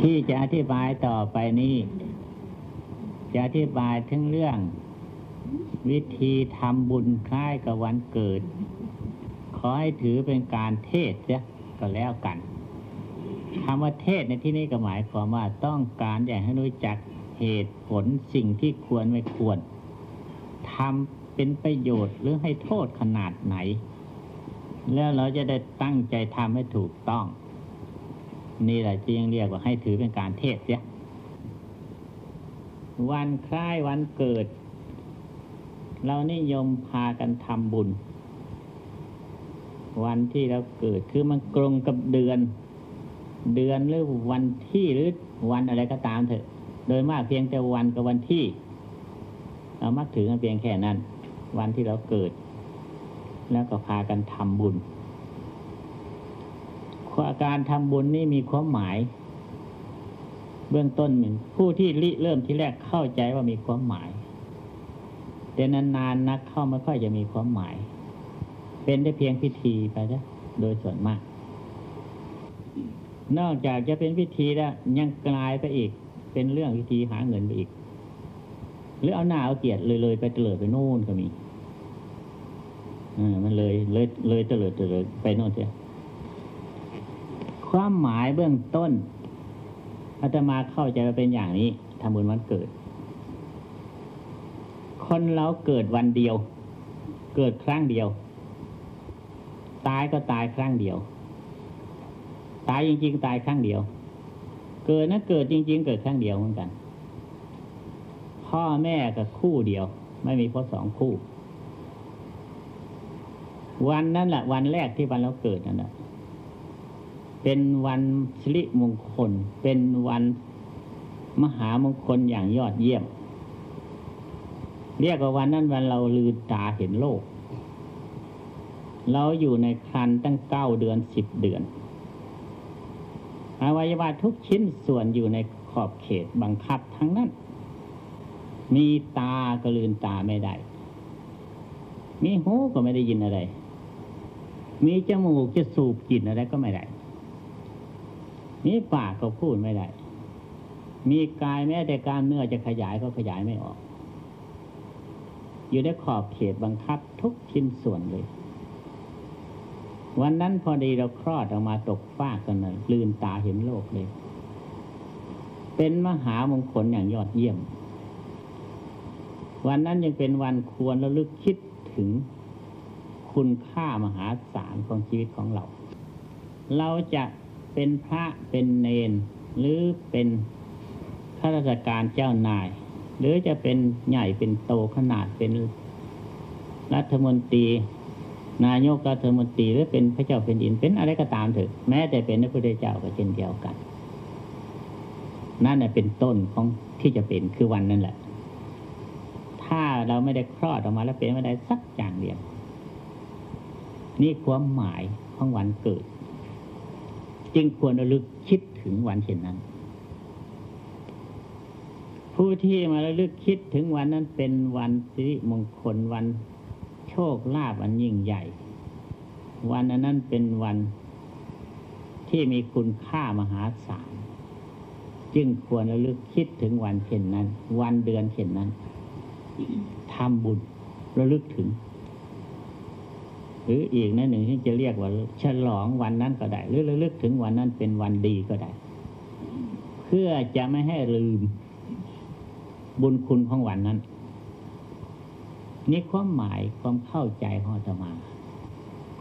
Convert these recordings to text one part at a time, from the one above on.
ที่จะอธิบายต่อไปนี้ จะอธิบายถึงเรื่อง วิธีทำบุญคล้ายกับวันเกิด ขอให้ถือเป็นการเทศเสียก็แล้วกันคำว่าเทศในที่นี้ก็หมายความว่าต้องการอยากให้รู้จักเหตุผลสิ่งที่ควรไม่ควรทำเป็นประโยชน์หรือให้โทษขนาดไหน แล้วเราจะได้ตั้งใจทำให้ถูกต้อง นี่แหละที่ยังเรียกว่าให้ถือเป็นการเทศเสียวันคล้ายวันเกิด เรานิยมพากันทำบุญ วันที่เราเกิดคือมันตรงกับเดือน เดือนหรือวันที่หรือวันอะไรก็ตามเถอะ โดยมากเพียงแต่วันกับวันที่ เรามักถือกันเพียงแค่นั้น วันที่เราเกิด แล้วก็พากันทำบุญาการทำบุญนี่มีความหมาย เบื้องต้นเหมือนผู้ที่ริเริ่มที่แรกเข้าใจว่ามีความหมาย แต่นานๆนนักเข้าไม่ค่อยจะมีความหมาย เป็นได้เพียงพิธีไปนะโดยส่วนมาก นอกจากจะเป็นพิธีแล้วยังกลายไปอีก เป็นเรื่องพิธีหาเงินไปอีก หรือเอาหน้าเอาเกียรติเลยเลยไปเตลิดไปโน่นก็มีอ่ามันเลยเลยเลยเตลิดเตลิดไปโน่นเสีย ความหมายเบื้องต้นอาตมาเข้าใจว่าเป็นอย่างนี้ทำบุญวันเกิด คนเราเกิดวันเดียว เกิดครั้งเดียว ตายก็ตายครั้งเดียว ตายจริงๆ ตายครั้งเดียว เกิดนะเกิดจริง ๆ เกิดครั้งเดียวเหมือนกัน พ่อแม่กับคู่เดียว ไม่มีพ่อสองคู่ วันนั้นแหละวันแรกที่วันเราเกิดนั่นแหละ เป็นวันสิริมงคล เป็นวันมหามงคลอย่างยอดเยี่ยม เรียกว่าวันนั้นวันเราลืมตาเห็นโลก เราอยู่ในครันตั้งเก้าเดือนสิบเดือน อวัยวะทุกชิ้นส่วนอยู่ในขอบเขตบังคับทั้งนั้น มีตาก็ลืมตาไม่ได้ มีหูก็ไม่ได้ยินอะไร มีจมูกจะสูบกลิ่นอะไรก็ไม่ได้ มีปากก็พูดไม่ได้ มีกายแม้แต่การเนื้อจะขยายก็ขยายไม่ออก อยู่ในขอบเขตบังคับทุกชิ้นส่วนเลย วันนั้นพอดีเราคลอดออกมาตกฟ้ากันเลยลืนตาเห็นโลกเลย เป็นมหามงคลอย่างยอดเยี่ยม วันนั้นยังเป็นวันควรระลึกคิดถึงคุณค่ามหาศาลของชีวิตของเรา เราจะ เป็นพระเป็นเนน หรือเป็นข้าราชการเจ้านาย หรือจะเป็นใหญ่เป็นโตขนาดเป็นรัฐมนตรี นายกรัฐมนตรีหรือเป็นพระเจ้าเป็นดินเป็นอะไรก็ตามเถอะแม้แต่เป็นพระพุทธเจ้าก็เช่นเดียวกัน นั่นเป็นต้นของที่จะเป็นคือวันนั่นแหละ ถ้าเราไม่ได้คลอดออกมาแล้วเป็นไม่ได้สักอย่างเดียว นี่ความหมายของวันเกิด จึงควรระลึกคิดถึงวันเช่นนั้น ผู้ที่มาระลึกคิดถึงวันนั้นเป็นวันสิริมงคลวันโชคลาภอันยิ่งใหญ่ วันนั้นเป็นวันที่มีคุณค่ามหาศาลจึงควรระลึกคิดถึงวันเช่นนั้น วันเดือนเช่นนั้นทำบุญระลึกถึง หรืออีกนั่นหนึ่งที่จะเรียกว่า ฉลองวันนั้นก็ได้ หรือระลึกถึงวันนั้นเป็นวันดีก็ได้ เพื่อจะไม่ให้ลืมบุญคุณของวันนั้น นี่ความหมายความเข้าใจของอาตมา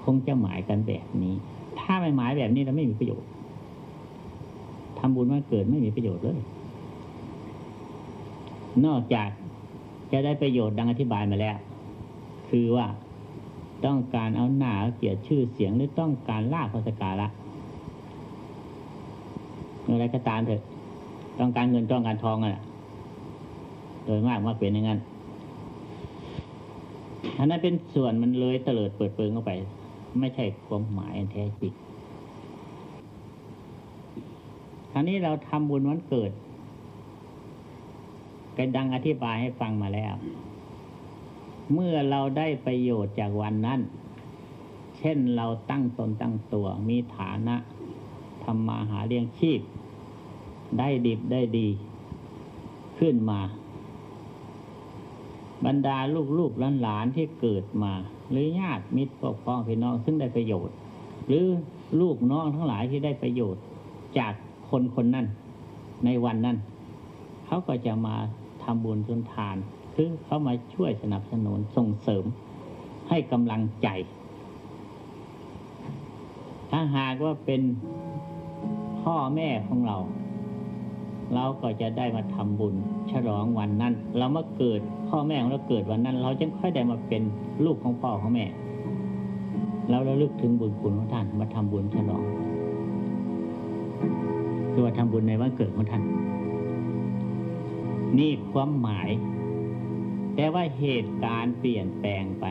คงจะหมายกันแบบนี้ ถ้าไม่หมายแบบนี้เราไม่มีประโยชน์ทำบุญมาเกิดไม่มีประโยชน์เลย นอกจากจะได้ประโยชน์ดังอธิบายมาแล้ว คือว่า ต้องการเอาหน้าเกียรติชื่อเสียงหรือต้องการลาภสการะอะไรก็ตามเถอะ ต้องการเงินต้องการทองอะโดยมากมากเป็นอย่างนั้นอันนั้นเป็นส่วนมันเลยเตลิดเปิดเปิงเข้าไป ไม่ใช่ความหมายแท้จริงคราวนี้เราทำบุญวันเกิดก็ดังอธิบายให้ฟังมาแล้ว เมื่อเราได้ประโยชน์จากวันนั้น เช่นเราตั้งตนตั้งตัวมีฐานะทำมาหาเลี้ยงชีพ ได้ดิบได้ดี ขึ้นมา บรรดาลูกๆหลานๆที่เกิดมา หรือญาติมิตรปกครองพี่น้องซึ่งได้ประโยชน์ หรือลูกน้องทั้งหลายที่ได้ประโยชน์จากคนคนนั้นในวันนั้น เขาก็จะมาทำบุญทุนทาน คือเขามาช่วยสนับสนุนส่งเสริมให้กำลังใจ ถ้าหากว่าเป็นพ่อแม่ของเรา เราก็จะได้มาทำบุญฉลองวันนั้น เรามื่อเกิดพ่อแม่ของเราเกิดวันนั้น เราจึงค่อยได้มาเป็นลูกของพ่อของแม่เราระลึกถึงบุญคุณของท่านมาทำบุญฉลองคือว่าทำบุญในวันเกิดของท่านนี่ความหมาย แต่ว่าเหตุการณ์เปลี่ยนแปลงไป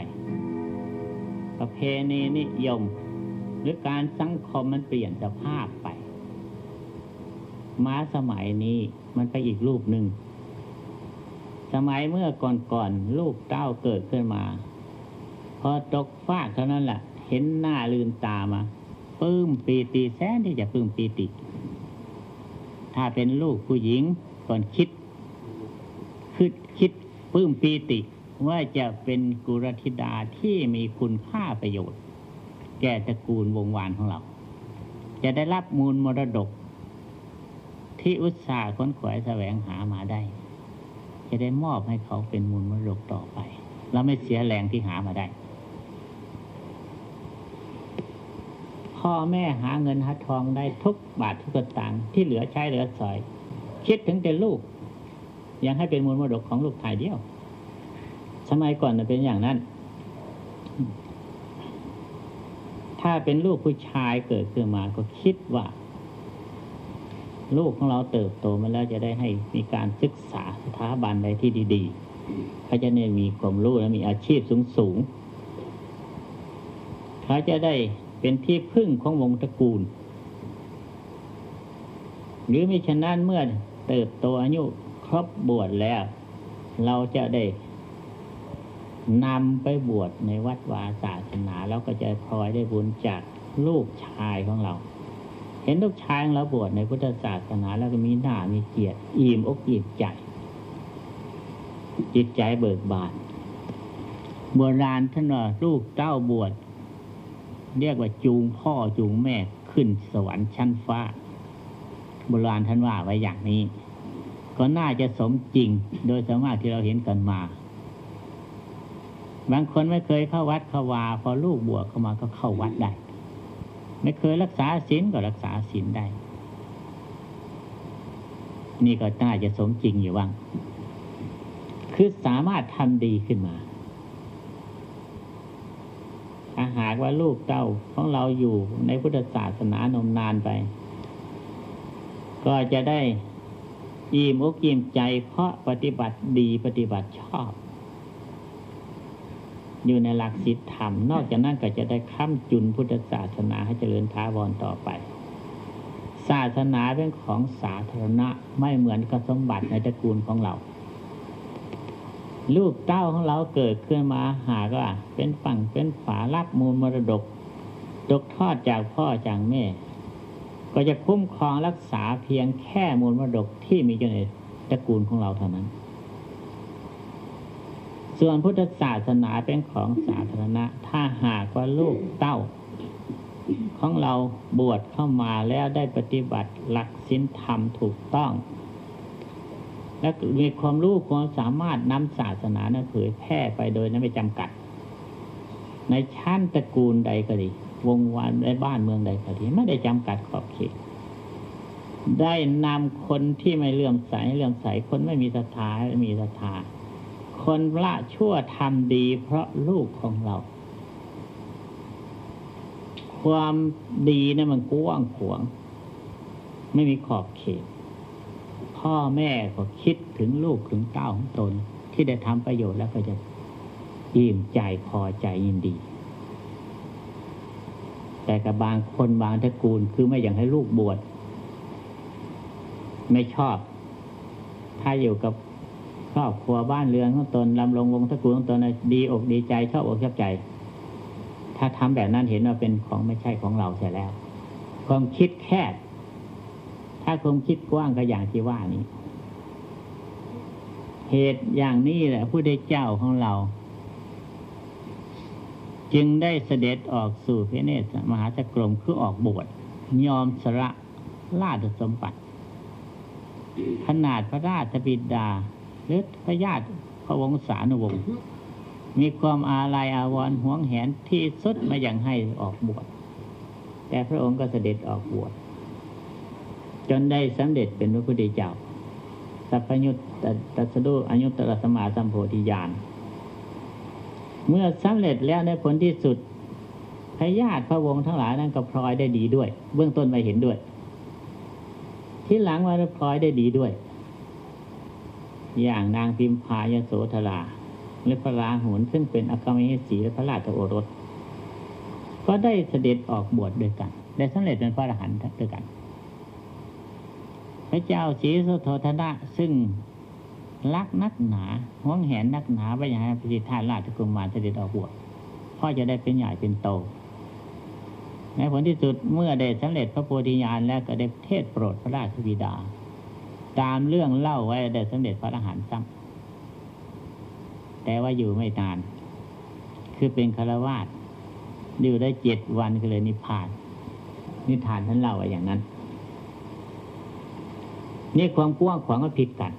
ประเพณีนิยม หรือการสังคมมันเปลี่ยนสภาพไป มาสมัยนี้มันไปอีกรูปหนึ่ง สมัยเมื่อก่อนๆลูกเต้าเกิดขึ้นมา พอตกฟากเท่านั้นแหละเห็นหน้าลืนตามาปื้มปีติแสนที่จะปื้มปีติ ถ้าเป็นลูกผู้หญิงก่อนคิดคิดคิด ปลื้มปีติว่าจะเป็นกุรธิดาที่มีคุณค่าประโยชน์ แก่ตระกูลวงวานของเรา จะได้รับมูลมรดก ที่อุตสาห์ค้นขวายแสวงหามาได้ จะได้มอบให้เขาเป็นมูลมรดกต่อไปเราไม่เสียแรงที่หามาได้พ่อแม่หาเงินหาทองได้ทุกบาททุกสตางค์ที่เหลือใช้เหลือสอย คิดถึงแต่ลูก ยังให้เป็นมูลมรดกของลูกถ่ายเดียว สมัยก่อนเป็นอย่างนั้น ถ้าเป็นลูกผู้ชายเกิดขึ้นมาก็คิดว่า ลูกของเราเติบโตมาแล้วจะได้ให้มีการศึกษาสถาบันใดที่ดีๆเขาจะได้มีความรู้และมีอาชีพสูงๆเขาจะได้เป็นที่พึ่งของวงตระกูล หรือมิฉะนั้นเมื่อเติบโตอายุ ครบบวชแล้ว เราจะได้นำไปบวชในวัดวาศาสนาแล้วก็จะพลอยได้บุญจากลูกชายของเรา เห็นลูกชายของเราบวชในพุทธศาสนาแล้วก็มีหน้ามีเกียรติอิ่มอกอิ่มใจ จิตใจเบิกบานโบราณท่านว่าลูกเต้าบวชเรียกว่าจูงพ่อจูงแม่ขึ้นสวรรค์ชั้นฟ้า โบราณท่านว่าไว้อย่างนี้ ก็น่าจะสมจริง โดยสามารถที่เราเห็นกันมา บางคนไม่เคยเข้าวัดเข้าวา พอลูกบวชเข้ามาก็เข้าวัดได้ ไม่เคยรักษาศีลก็รักษาศีลได้ นี่ก็น่าจะสมจริงอยู่บ้างคือสามารถทำดีขึ้นมาถ้าหากว่าลูกเต้าของเราอยู่ในพุทธศาสนานมนานไป ก็จะได้ อิ่มอกอิ่มใจเพราะปฏิบัติดีปฏิบัติชอบ อยู่ในหลักศีลธรรม นอกจากนั้นก็จะได้ค้ำจุนพุทธศาสนาให้เจริญท้าวรต่อไป ศาสนาเป็นของสาธารณะไม่เหมือนกับสมบัติในตระกูลของเรา ลูกเต้าของเราเกิดขึ้นมาหากว่าเป็นฝั่งเป็นฝารับมูลมรดกตกทอดจากพ่อจากแม่ ก็จะคุ้มครองรักษาเพียงแค่มูลมรดกที่มีอยู่ในตระกูลของเราเท่านั้น ส่วนพุทธศาสนาเป็นของสาธารณะ ถ้าหากว่าลูกเต้า ของเราบวชเข้ามาแล้วได้ปฏิบัติหลักศีลธรรมถูกต้อง และมีความรู้ความสามารถนำศาสนานั้นเผยแพร่ไปโดยไม่จำกัด ในชั้นตระกูลใดก็ดี วงวานในบ้านเมืองใดก็ดีไม่ได้จำกัดขอบเขตได้นำคนที่ไม่เลื่อมใสเลื่อมใสคนไม่มีศรัทธามีศรัทธาคนละชั่วทำดี เพราะลูกของเรา ความดีนะั้นมันกว้างขวางไม่มีขอบเขต พ่อแม่ก็คิดถึงลูกถึงเต้าของตน ที่ได้ทำประโยชน์แล้วก็จะอิ่มใจพอใจยินดี แต่กับบางคนบางตระกูล คือไม่อยากให้ลูกบวชไม่ชอบ ถ้าอยู่กับครอบครัวบ้านเรือนของตนลำลงวงตระกูลของตนดีอกดีใจชอบอกชอบใจ ถ้าทำแบบนั้นเห็นว่าเป็นของไม่ใช่ของเราเสียแล้ว ความคิดแคบถ้าความคิดกว้างก็อย่างที่ว่านี้ เหตุอย่างนี้แหละผู้ได้เจ้าของเรา จึงได้เสด็จออกสู่พระเนตรมหาจักรมคือออกบวชยอมสละราชสมบัติขนาดพระราชบิดาหรือพระญาติพระวงศานุวงศ์มีความอาลัยอาวรณ์หวงแหนที่สุดมาอย่างให้ออกบวชแต่พระองค์ก็เสด็จออกบวชจนได้สำเร็จเป็นพระพุทธเจ้าสัพพยุตตัสดุอนุตตรสมาสัมโพธิญาณ เมื่อสำเร็จแล้วในผลที่สุดพญาติพระวงศ์ทั้งหลายนั้นก็พลอยได้ดีด้วย เบื้องต้นไปเห็นด้วย ที่หลังว่าพลอยได้ดีด้วย อย่างนางพิมพายโสธราและพระราหุลซึ่งเป็นอัครมเหสีและพระราชโอรส ก็ได้เสด็จออกบวชด้วยกัน ได้สำเร็จเป็นพระอรหันต์ด้วยกัน พระเจ้าศรีสุโธธนะซึ่ง รักนักหนาห่วงแหนนักหนาไปอย่างไรพระสิทธาราชกุมารเสด็จออกบวชพ่อจะได้เป็นใหญ่เป็นโต ในผลที่สุดเมื่อได้สำเร็จพระโพธิญาณแล้วก็ได้เทศโปรดพระราชบิดา ตามเรื่องเล่าไว้ได้สำเร็จพระอรหันต์ซ้ำแต่ว่าอยู่ไม่นาน คือเป็นคารวาสอยู่ได้เจ็ดวันก็เลยนิพพาน นิทานท่านเล่าไว้อย่างนั้น นี่ความกว้างขวางก็ผิดกัน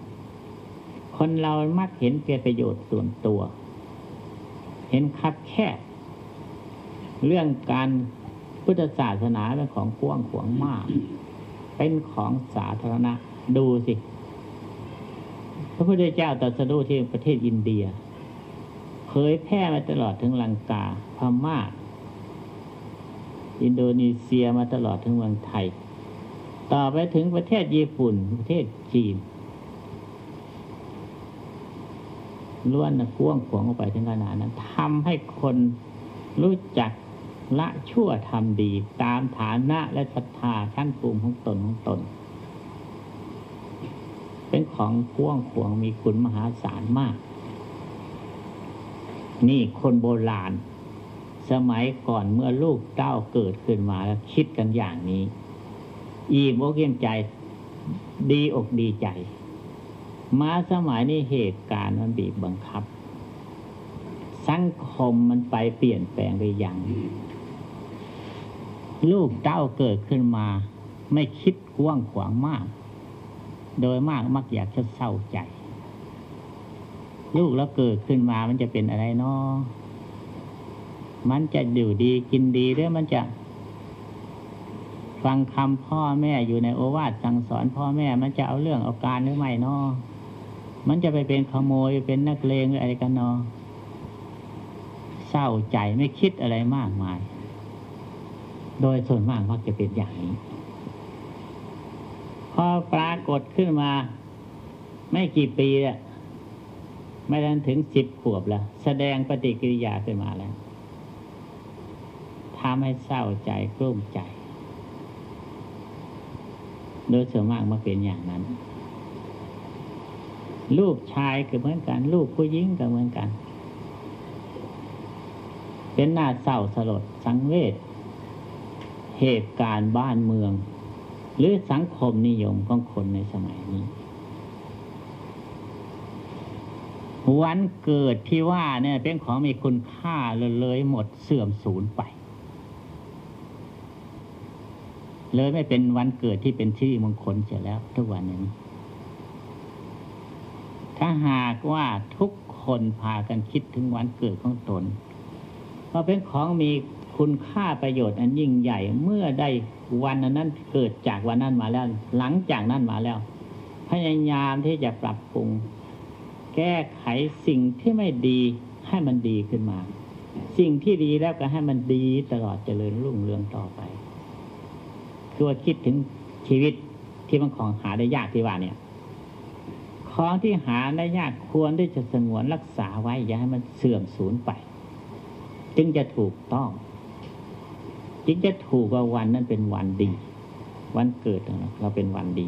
คนเรามักเห็นเพียประโยชน์ส่วนตัว เห็นคับแคบเรื่องการพุทธศาสนาเป็นของกว้างขวางมาก เป็นของสาธารณะ ดูสิ พระพุทธเจ้าตรัสรู้ที่ประเทศอินเดีย เผยแพร่มาตลอดถึงลังกาพม่าอินโดนีเซียมาตลอดถึงเมืองไทย ต่อไปถึงประเทศญี่ปุ่น ประเทศจีน ล้วนนะพ่วงขวงออกไปถึงขนาดนั้นทำให้คนรู้จักละชั่วทำดี ตามฐานะและศรัทธาขั้นภูมิของตนของตน เป็นของพ่วงขวงมีคุณมหาศาลมาก นี่คนโบราณ สมัยก่อนเมื่อลูกเต้าเกิดขึ้นมาแล้วคิดกันอย่างนี้ อีโมกเยี่ยมใจ ดีอกดีใจ มาสมัยนี้เหตุการณ์มันบีบบังคับ สังคมมันไปเปลี่ยนแปลงไปอย่าง ลูกเต้าเกิดขึ้นมา ไม่คิดกว้างขวางมาก โดยมากมักอยากจะเศร้าใจ ลูกแล้วเกิดขึ้นมามันจะเป็นอะไรเนาะมันจะอยู่ดีกินดีหรือมันจะ ฟังคำพ่อแม่อยู่ในโอวาทสั่งสอนพ่อแม่มันจะเอาเรื่องเอาการหรือไม่เนาะ มันจะไปเป็นขโมยเป็นนักเลงหรืออะไรกันเนาะเศร้าใจไม่คิดอะไรมากมาย โดยส่วนมากมักจะเป็นอย่างนี้ พอปรากฏขึ้นมา ไม่กี่ปีอะไม่ทันถึงสิบขวบแล้ว แสดงปฏิกิริยาขึ้นมาแล้วทำให้เศร้าใจกลุ้มใจ โดยส่วนมากมาเป็นอย่างนั้น ลูกชายก็เหมือนกัน ลูกผู้หญิงก็เหมือนกัน เป็นหน้าเศร้าสลดสังเวชเหตุการณ์บ้านเมือง หรือสังคมนิยมของคนในสมัยนี้ วันเกิดที่ว่าเนี่ยเป็นของมีคุณค่าเลยเลยหมดเสื่อมสูญไป เลยไม่เป็นวันเกิดที่เป็นที่มงคลเสียแล้วทุกวันนี้ ถ้าหากว่าทุกคนพากันคิดถึงวันเกิดของตนเพราะเป็นของมีคุณค่าประโยชน์อันยิ่งใหญ่เมื่อได้วันนั้นเกิดจากวันนั้นมาแล้ว หลังจากนั้นมาแล้ว พยายามที่จะปรับปรุง แก้ไขสิ่งที่ไม่ดีให้มันดีขึ้นมา สิ่งที่ดีแล้วก็ให้มันดีตลอดเจริญรุ่งเรืองต่อไป คือว่าคิดถึงชีวิตที่มันของหาได้ยากที่ว่าเนี่ย ของที่หาได้ยากควรที่จะสงวนรักษาไว้ อย่าให้มันเสื่อมสูญไป จึงจะถูกต้องจึงจะถูกว่าวันนั้นเป็นวันดี วันเกิดเราเราเป็นวันดี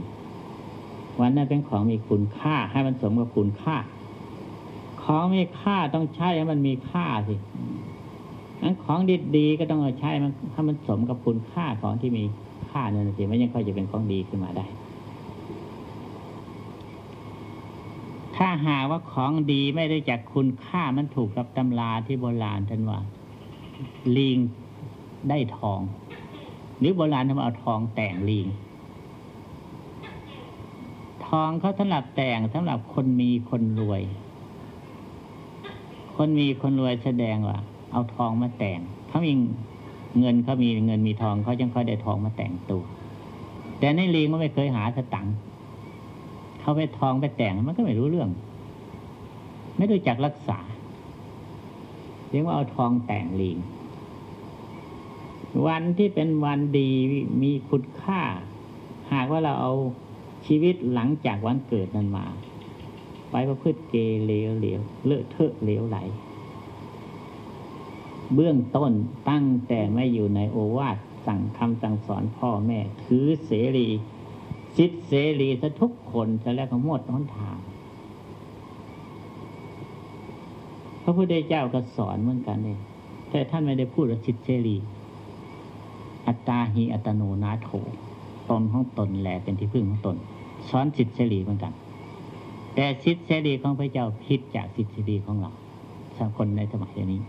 วันนั้นเป็นของมีคุณค่า ให้มันสมกับคุณค่า ของมีค่าต้องใช้ให้มันมีค่าสินั้นของดีๆก็ต้องเอาใช้มันให้มันสมกับคุณค่าของที่มีค่านั่นสิไม่ยังค่อยจะเป็นของดีขึ้นมาได้ ถ้าหาว่าของดีไม่ได้จากคุณค่ามันถูกกับตำราที่โบราณท่านว่า ลิงได้ทอง หรือโบราณทำเอาทองแต่งลิง ทองเขาสำหรับแต่งสำหรับคนมีคนรวย คนมีคนรวยแสดงว่า เอาทองมาแต่งเขามีเงินเขามีเงินมีทองเขาจึงค่อยได้ทองมาแต่งตัว แต่ในลิงมันไม่เคยหาสตังค์ เขาไปทองไปแต่งมันก็ไม่รู้เรื่อง ไม่รู้จักรักษาเรียกว่าเอาทองแต่งลิงวันที่เป็นวันดีมีคุณค่า หากว่าเราเอาชีวิตหลังจากวันเกิดนั้นมา ไปประพฤติเกเรเหลวเลอะเทอะเหลวไหล เบื้องต้นตั้งแต่ไม่อยู่ในโอวาทสั่งคำสั่งสอนพ่อแม่ ถือเสรี สิทธิเสรีซะทุกคนจะแล้วก็หมดท้นทาง พระพุทธเจ้าก็สอนเหมือนกันเลยแต่ท่านไม่ได้พูดว่าสิทธิเสรี อัตตาหิอัตโนนาโถตนของตนแหละเป็นที่พึ่งของตนสอนสิทธิเสรีเหมือนกัน แต่สิทธิเสรีของพระเจ้าผิดจากสิทธิเสรีของเราสามคนในสมัยนี้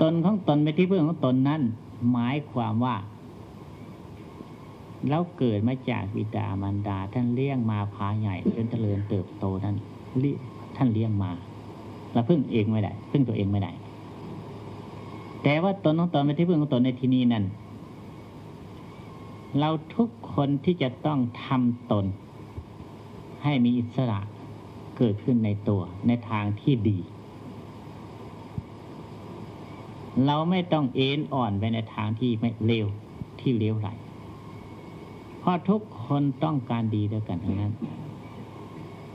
ตนของตนเป็นที่พึ่งของตนนั้น หมายความว่า เราเกิดมาจากบิดามารดา ท่านเลี้ยงมาพาใหญ่จนเจริญเติบโตนั้นท่านเลี้ยงมาเราพึ่งเองไม่ได้พึ่งตัวเองไม่ได้ แต่ว่าตนของตนเป็นที่พึ่งของตนในที่นี้นั้นเราทุกคนที่จะต้องทำตน ให้มีอิสระเกิดขึ้นในตัวในทางที่ดี เราไม่ต้องเอ็นอ่อนไปในทางที่ไม่เลวที่เลวไหล เพราะทุกคนต้องการดีด้วยกันทั้งนั้น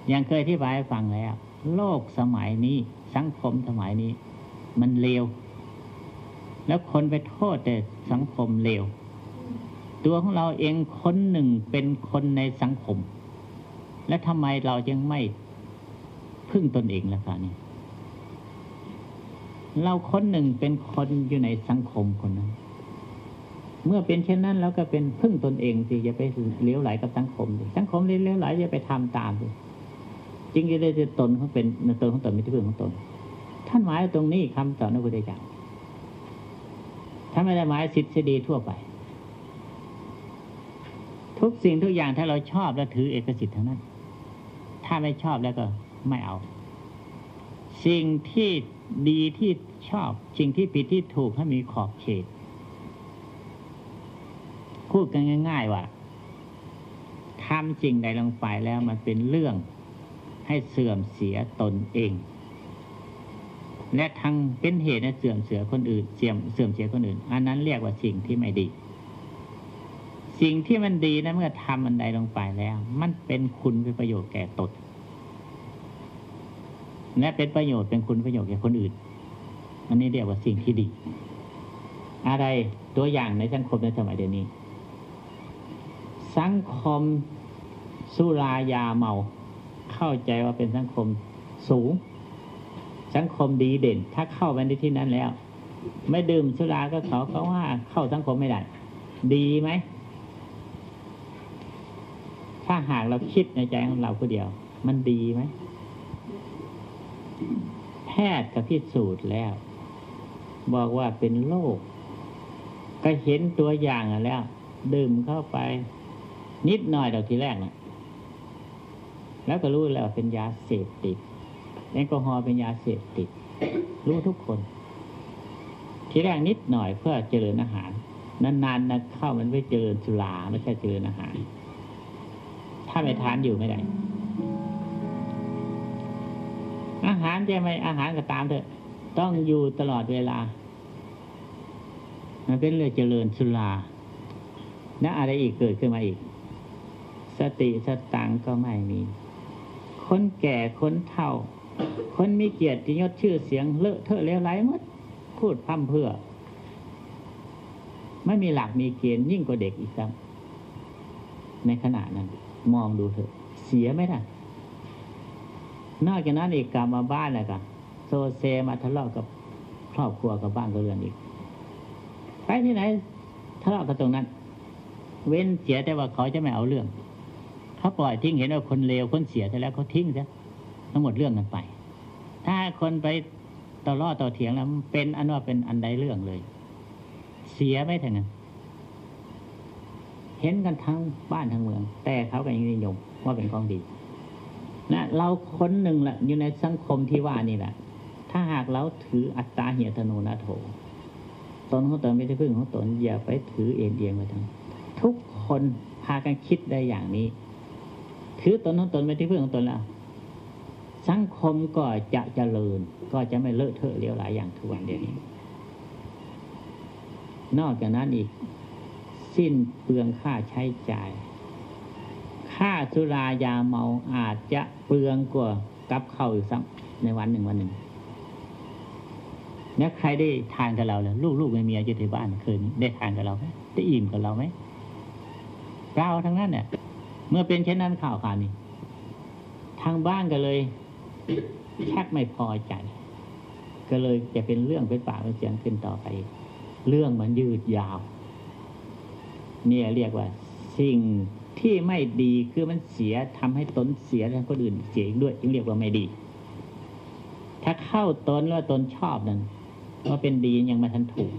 อย่างเคยที่บายฟังแล้ว โลกสมัยนี้ สังคมสมัยนี้ มันเลว แล้วคนไปโทษแต่สังคมเลว ตัวของเราเองคนหนึ่งเป็นคนในสังคม และทำไมเรายังไม่พึ่งตนเองล่ะคะนี่เราคนหนึ่งเป็นคนอยู่ในสังคมคนนั้น เมื่อเป็นเช่นนั้นเราก็เป็นพึ่งตนเองสิอย่าไปเลี้ยวไหลกับสังคมสิสังคมเลี้ยวไหลอย่าไปทำตามสิจริงๆเลยจะตนเขาเป็นตนของตนไม่ใช่พึ่งของตน ท่านหมายตรงนี้คำสอนพระพุทธเจ้าท่านไม่ได้หมายสิทธิดีทั่วไป ทุกสิ่งทุกอย่างถ้าเราชอบแล้วถือเอกสิทธิ์ทั้งนั้น ถ้าไม่ชอบแล้วก็ไม่เอา สิ่งที่ดีที่ชอบ สิ่งที่ผิดที่ถูกให้มีขอบเขต พูดกันง่าย ๆ ว่าทำสิ่งใดลงไปแล้วมันเป็นเรื่องให้เสื่อมเสียตนเอง และทั้งเป็นเหตุให้เสื่อมเสียคนอื่นเสื่อมเสื่อมเสียคนอื่น อันนั้นเรียกว่าสิ่งที่ไม่ดี สิ่งที่มันดีนะเมื่อทำอันใดลงไปแล้ว มันเป็นคุณเป็นประโยชน์แก่ตนและเป็นประโยชน์เป็นคุณประโยชน์แก่คนอื่น อันนี้เรียกว่าสิ่งที่ดี อะไรตัวอย่างในสังคมในสมัยเดี๋ยวนี้ สังคมสุรายาเมา เข้าใจว่าเป็นสังคมสูง สังคมดีเด่น ถ้าเข้าไปในที่นั้นแล้ว ไม่ดื่มสุราก็เขาก็ว่าเข้าสังคมไม่ได้ ดีไหม ถ้าหากเราคิดในใจของเราคนเดียว มันดีไหม แพทย์ก็พิสูจน์แล้ว บอกว่าเป็นโรคก็เห็นตัวอย่างแล้ว ดื่มเข้าไป นิดหน่อยเดี๋ยวทีแรกนะแล้วก็รู้แล้วเป็นยาเสพติดแอลกอฮอล์เป็นยาเสพติด รู้ทุกคน ทีแรกนิดหน่อยเพื่อเจริญอาหาร นานๆนะเข้ามันไม่เจริญสุราไม่ใช่เจริญอาหาร ถ้าไม่ทานอยู่ไม่ได้อาหารจะไม่อาหารก็ตามเถอะ ต้องอยู่ตลอดเวลา มันเป็นเรื่องเจริญสุราและอะไรอีกเกิดขึ้นมาอีก สติสตังก็ไม่มี คนแก่คนเฒ่า คนมีเกียรติยศชื่อเสียงเลอะเทอะเลวไหลหมดพูดพั่มเพื่อ ไม่มีหลักมีเกณฑ์ยิ่งกว่าเด็กอีกครับ ในขณะนั้น มองดูเถอะ เสียไหมล่ะ นอกจากนั้นอีกกลับมาบ้านแล้วก็โซเซมาทะเลาะกับครอบครัวกับบ้านกับเรือนอีก ไปที่ไหนทะเลาะกันตรงนั้น เว้นเสียแต่ว่าเขาจะไม่เอาเรื่อง เขาปล่อยทิ้งเห็นว่าคนเลวคนเสียซะแล้วเขาทิ้งซะทั้งหมดเรื่องกันไป ถ้าคนไปต่อล่อต่อเถียงแล้วเป็นอันว่าเป็นอันใดเรื่องเลย เสียไม่ถึงนั้นเห็นกันทั้งบ้านทั้งเมือง แต่เขาก็ยังนิยมว่าเป็นของดีนะเราคนหนึ่งแหละอยู่ในสังคมที่ว่านี่แหละถ้าหากเราถืออัตตาเหียตโนนาโถตนของตนไม่ใช่พึ่งของตนอย่าไปถือเอ็นเอียงไปทั้งทุกคนพากันคิดได้อย่างนี้ ถือตนของตนไม่ใช่พึ่งของตนแล้วสังคมก็จะเจริญ ก็จะไม่เลอะเทอะเลี้ยวหลายอย่างทุกวันเดียวนี้ นอกจากนั้นอีก สิ้นเปลืองค่าใช้จ่าย ค่าสุรายาเมาอาจจะเปลืองกว่ากับเข้าวอีกสักในวันหนึ่งวันหนึ่งเนี่ยใครได้ทานกับเราเลยลูกลูกไม่มีอยู่ที่บ้านคืนได้ทานกับเราไหมได้อิ่มกับเราไหมเราทั้งนั้นเนี่ย เมื่อเป็นเช่นนั้นข่าวข่าวนี้ ทางบ้านก็เลยชักไม่พอใจ ก็เลยจะเป็นเรื่องเป็นปากเป็นเสียงขึ้นต่อไป เรื่องมันยืดยาว เนี่ยเรียกว่า สิ่งที่ไม่ดีคือมันเสียทำให้ตนเสียและคนอื่นเสียอีกด้วยจึงเรียกว่าไม่ดี ถ้าเข้าตนแล้วตนชอบนั้นว่าเป็นดียังม่ทันถูก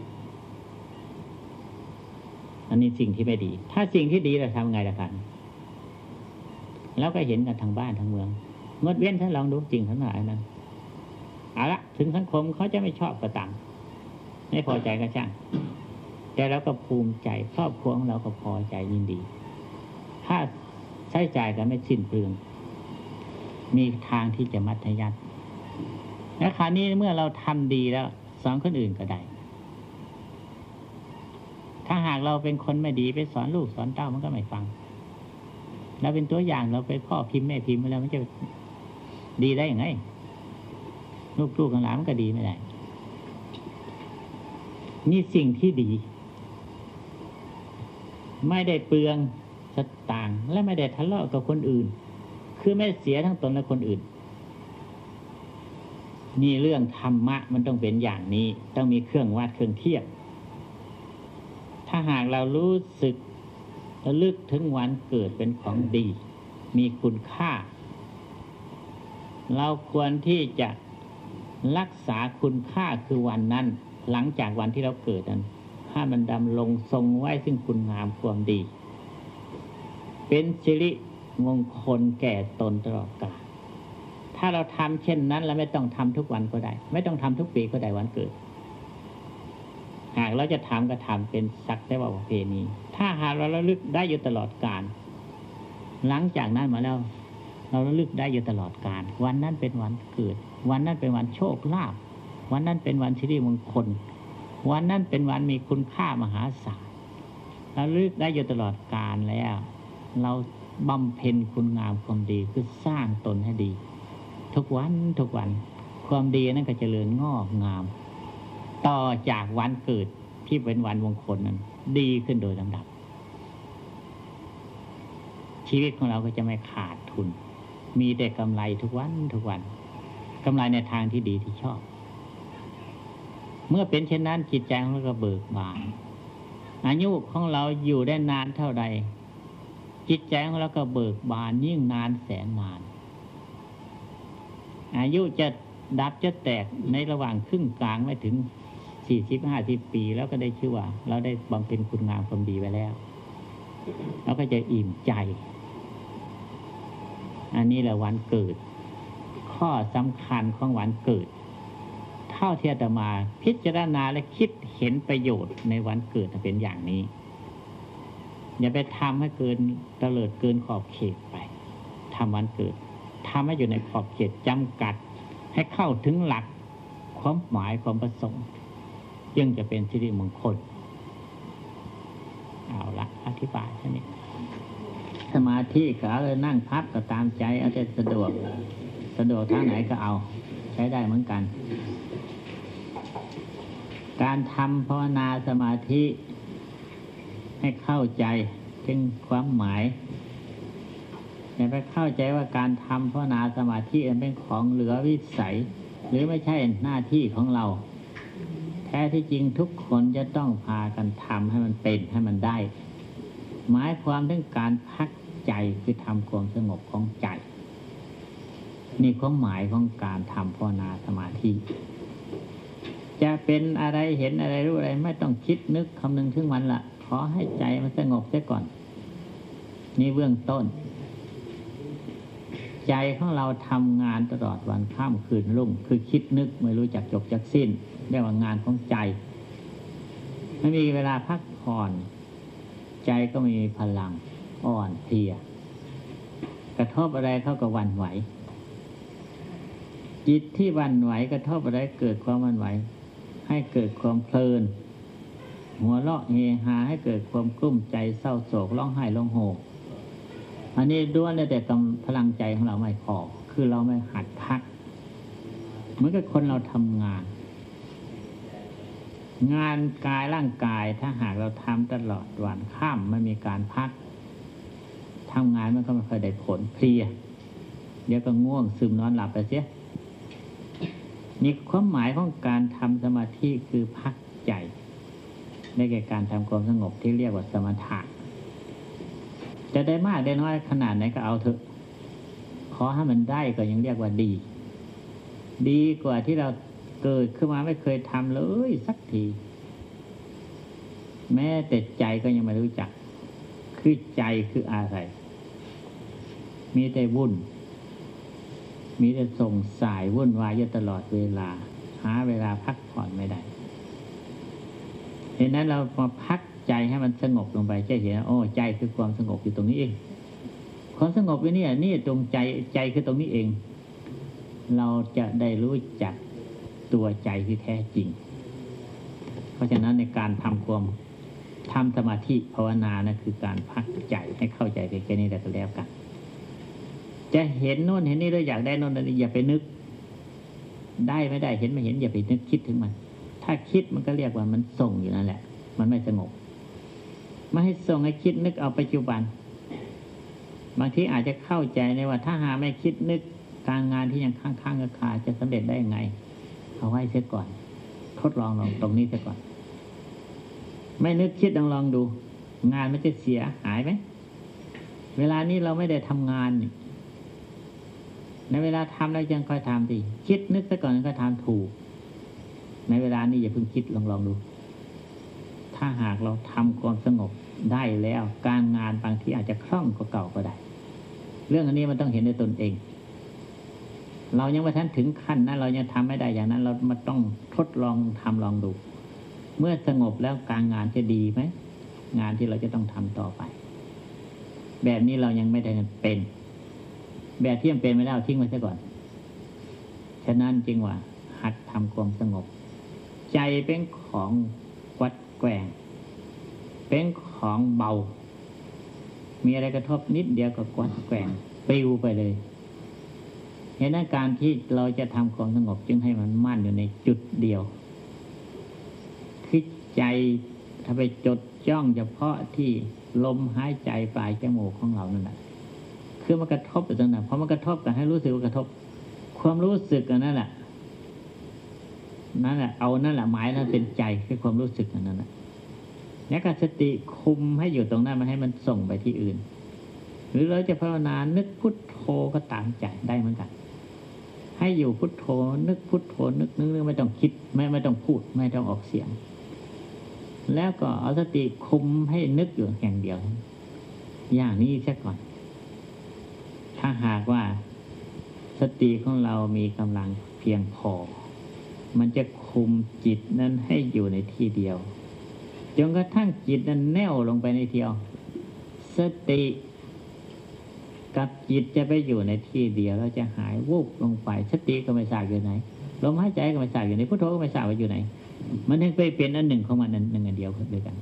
อันนี้สิ่งที่ไม่ดี ถ้าสิ่งที่ดีเราทำไงล่ะกัน แล้วก็เห็นกันทางบ้านทางเมืองงดเว้นถ้าลองดูจริงทั้งหลายนั้นเอาละถึงสังคมเขาจะไม่ชอบก็ตามไม่พอใจก็ช่างแต่เราก็ภูมิใจครอบครัวของเราก็พอใจยินดี ถ้าใช้จ่ายกันไม่สิ้นเปลือง มีทางที่จะมัธยัติและคราวนี้เมื่อเราทำดีแล้วสอนคนอื่นก็ได้ ถ้าหากเราเป็นคนไม่ดีไปสอนลูกสอนเต้ามันก็ไม่ฟัง เราเป็นตัวอย่างเราไปพ่อพิมพ์แม่พิมพ์แล้วมันจะดีได้ยังไงลูกๆของหลานมันก็ดีไม่ได้นี่สิ่งที่ดี ไม่ได้เปลืองสตางค์และไม่ได้ทะเลาะกับคนอื่น คือไม่เสียทั้งตนและคนอื่น นี่เรื่องธรรมะมันต้องเป็นอย่างนี้ ต้องมีเครื่องวัดเครื่องเทียบ ถ้าหากเรารู้สึก ระลึกถึงวันเกิดเป็นของดี มีคุณค่า เราควรที่จะรักษาคุณค่าคือวันนั้น หลังจากวันที่เราเกิดนั้นให้มันดำลงทรงไว้ซึ่งคุณงามความดี เป็นสิริมงคลแก่ตนตลอดกาลถ้าเราทำเช่นนั้น แล้วไม่ต้องทำทุกวันก็ได้ ไม่ต้องทำทุกปีก็ได้วันเกิด หากเราจะทำก็ทำเป็นสักแต่ว่าประเพณี ถ้าหากเราระลึกได้อยู่ตลอดกาลหลังจากนั้นมาแล้ว เราระลึกได้อยู่ตลอดกาลวันนั้นเป็นวันเกิด วันนั้นเป็นวันโชคลาภวันนั้นเป็นวันสิริมงคล วันนั้นเป็นวันมีคุณค่ามหาศาลเราลึกได้อยู่ตลอดกาลแล้ว เราบำเพ็ญคุณงามความดีคือสร้างตนให้ดี ทุกวันทุกวัน ความดีนั้นก็จเจริญงอกงาม ต่อจากวันเกิด ที่เป็นวันมงคลนั้น ดีขึ้นโดยลำดับ ชีวิตของเราก็จะไม่ขาดทุน มีแต่กำไรทุกวันทุกวันกำไรในทางที่ดีที่ชอบ เมื่อเป็นเช่นนั้นจิตใจของเราก็เบิกบานอายุของเราอยู่ได้นานเท่าใด จิตใจของเราก็เบิกบานยิ่งนานแสนนาน อายุจะดับจะแตกในระหว่างครึ่งกลางไม่ถึง สี่สิบห้าสิบปีแล้วก็ได้ชื่อว่า เราได้บำเพ็ญคุณงามความดีไว้แล้วเราก็จะอิ่มใจ อันนี้แหละวันเกิด ข้อสำคัญของวันเกิด เท่าที่อาตมา พิจารณาและคิดเห็นประโยชน์ในวันเกิดเป็นอย่างนี้ อย่าไปทำให้เกินเตลิดเกินขอบเขตไปทำวันเกิดทำให้อยู่ในขอบเขตจำกัด ให้เข้าถึงหลักความหมายความประสงค์ ยังจะเป็นสิริมงคลเอาละอธิบายแค่นี้สมาธิก็เอาเลยนั่งพับก็ตามใจเอาแต่สะดวก สะดวกทางไหนก็เอา ใช้ได้เหมือนกัน การทำภาวนาสมาธิ ให้เข้าใจถึงความหมายอย่าไปเข้าใจว่าการทำภาวนาสมาธิเป็นของเหลือวิสัย หรือไม่ใช่หน้าที่ของเรา ท้ที่จริงทุกคนจะต้องพากันทำให้มันเป็นให้มันได้ หมายความถึงการพักใจคือทำความสงบของใจ นี่ความหมายของการทำภาวนาสมาธิ จะเป็นอะไรเห็นอะไรรู้อะไร ไม่ต้องคิดนึกคำนึงถึงมันละขอให้ใจมันสงบเสียก่อน นี่เบื้องต้น ใจของเราทำงานตลอดวันข้ามคืนรุ่ง คือคิดนึกไม่รู้จักจบจักสิ้น เรียกว่างานของใจไม่มีเวลาพักผ่อน ใจก็ไม่มีพลังอ่อนเพลีย กระทบอะไรเขาก็หวันไหว จิตที่วันไหวกระทบอะไรเกิดความวันไหว ให้เกิดความเพลิน หัวเราะเฮฮาให้เกิดความกลุ้มใจเศร้าโศกร้องไห้ร้องโหอันนี้ด้วนแต่กำพลังใจของเราไม่พอคือเราไม่หัดพักเหมือนกับคนเราทำงาน งานกายร่างกายถ้าหากเราทำตลอดวันข้ามไม่มีการพักทำงานมันก็ไม่เคยได้ผลเพลียเดี๋ยวก็ง่วงซึมนอนหลับไปเสียนี่ความหมายของการทำสมาธิคือพักใจได้แก่การทำความสงบที่เรียกว่าสมถะจะได้มากได้น้อยขนาดไหนก็เอาเถอะขอให้มันได้ก็ยังเรียกว่าดี ดีกว่าที่เรา เกิดขึ้นมาไม่เคยทำเลยสักที แม้แต่ใจก็ยังไม่รู้จัก คือใจคืออะไร มีแต่วุ่น มีแต่ส่งสายวุ่นวายอยู่ตลอดเวลา หาเวลาพักผ่อนไม่ได้เห็นนั้นเรามาพักใจให้มันสงบลงไปจะเห็นว่าโอ้ใจคือความสงบอยู่ตรงนี้เองความสงบอยู่นี่นี่ตรงใจใจคือตรงนี้เอง เราจะได้รู้จัก ตัวใจที่แท้จริง เพราะฉะนั้นในการทำความทำสมาธิภาวนานะคือการพักใจให้เข้าใจไปแค่นี้แล้วก็แล้วกัน จะเห็นโน่นเห็นนี่เราอยากได้โน่นนี่อย่าไปนึก ได้ไม่ได้เห็นไม่เห็นอย่าไปนึกคิดถึงมัน ถ้าคิดมันก็เรียกว่ามันส่งอยู่นั่นแหละ มันไม่สงบไม่ให้ส่งให้คิดนึกเอาปัจจุบัน บางทีอาจจะเข้าใจในว่า ถ้าหาไม่คิดนึกการงานที่ยังค้างๆคาจะสำเร็จได้ยังไง เอาไว้เสียก่อน ทดลองลองตรงนี้เสียก่อน ไม่นึกคิดลองลองดู งานมันจะเสียหายไหมเวลานี้เราไม่ได้ทำงานนี่ในเวลาทำแล้วยังค่อยทำสิคิดนึกซะก่อนก็ทำถูก ในเวลานี้อย่าเพิ่งคิดลองลองดู ถ้าหากเราทำความสงบได้แล้ว การงานบางทีอาจจะคล่องกว่าเก่าก็ได้ เรื่องอันนี้มันต้องเห็นในตนเอง เรายังไม่ทันถึงขั้นนั้นเรายังทำไม่ได้อย่างนั้น เรามาต้องทดลองทำลองดู เมื่อสงบแล้วการงานจะดีไหมงานที่เราจะต้องทำต่อไป แบบนี้เรายังไม่ได้เป็น แบบที่ยังเป็นไม่ได้ทิ้งไว้ซะก่อน ฉะนั้นจึงว่า หัดทำความสงบ ใจเป็นของวัดแกว่งเป็นของเบา มีอะไรกระทบนิดเดียวก็กวัดแกว่งปลิวไปเลย เห็นนั้นการที่เราจะทำความสงบจึงให้มันมั่นอยู่ในจุดเดียวคือใจถ้าไปจดจ้องเฉพาะที่ลมหายใจปลายจมูกของเรานั่นแหละคือมันกระทบอยู่ตรงนั้นพอมันกระทบกันให้รู้สึกว่ากระทบ ความรู้สึกอันนั่นแหละนั่นแหละเอานั่นแหละหมายนั้นเป็นใจคือความรู้สึกอันนั้นแหละแล้วก็สติคุมให้อยู่ตรงนั้นมันให้มันส่งไปที่อื่น หรือเราจะภาวนานึกพุทโธก็ตามใจได้เหมือนกัน ให้อยู่พุทโธนึกพุทโธนึกนึกนึกไม่ต้องคิด ไม่ไม่ต้องพูด ไม่ต้องออกเสียง แล้วก็เอาสติคุมให้นึกอยู่แห่งเดียว อย่างนี้ซะก่อน ถ้าหากว่าสติของเรามีกำลังเพียงพอ มันจะคุมจิตนั้นให้อยู่ในที่เดียวจนกระทั่งจิตนั้นแน่วลงไปในเดียว สติ กับจิตจะไปอยู่ในที่เดียวแล้วจะหายวูบลงไปสติก็ไม่ทราบอยู่ไหนลมหายใจก็ไม่ทราบอยู่ไหนพุทโธก็ไม่ทราบว่าอยู่ไหน มันถึงไปเป็นอันหนึ่งของมันอันหนึ่งอันเดียวด้วยกัน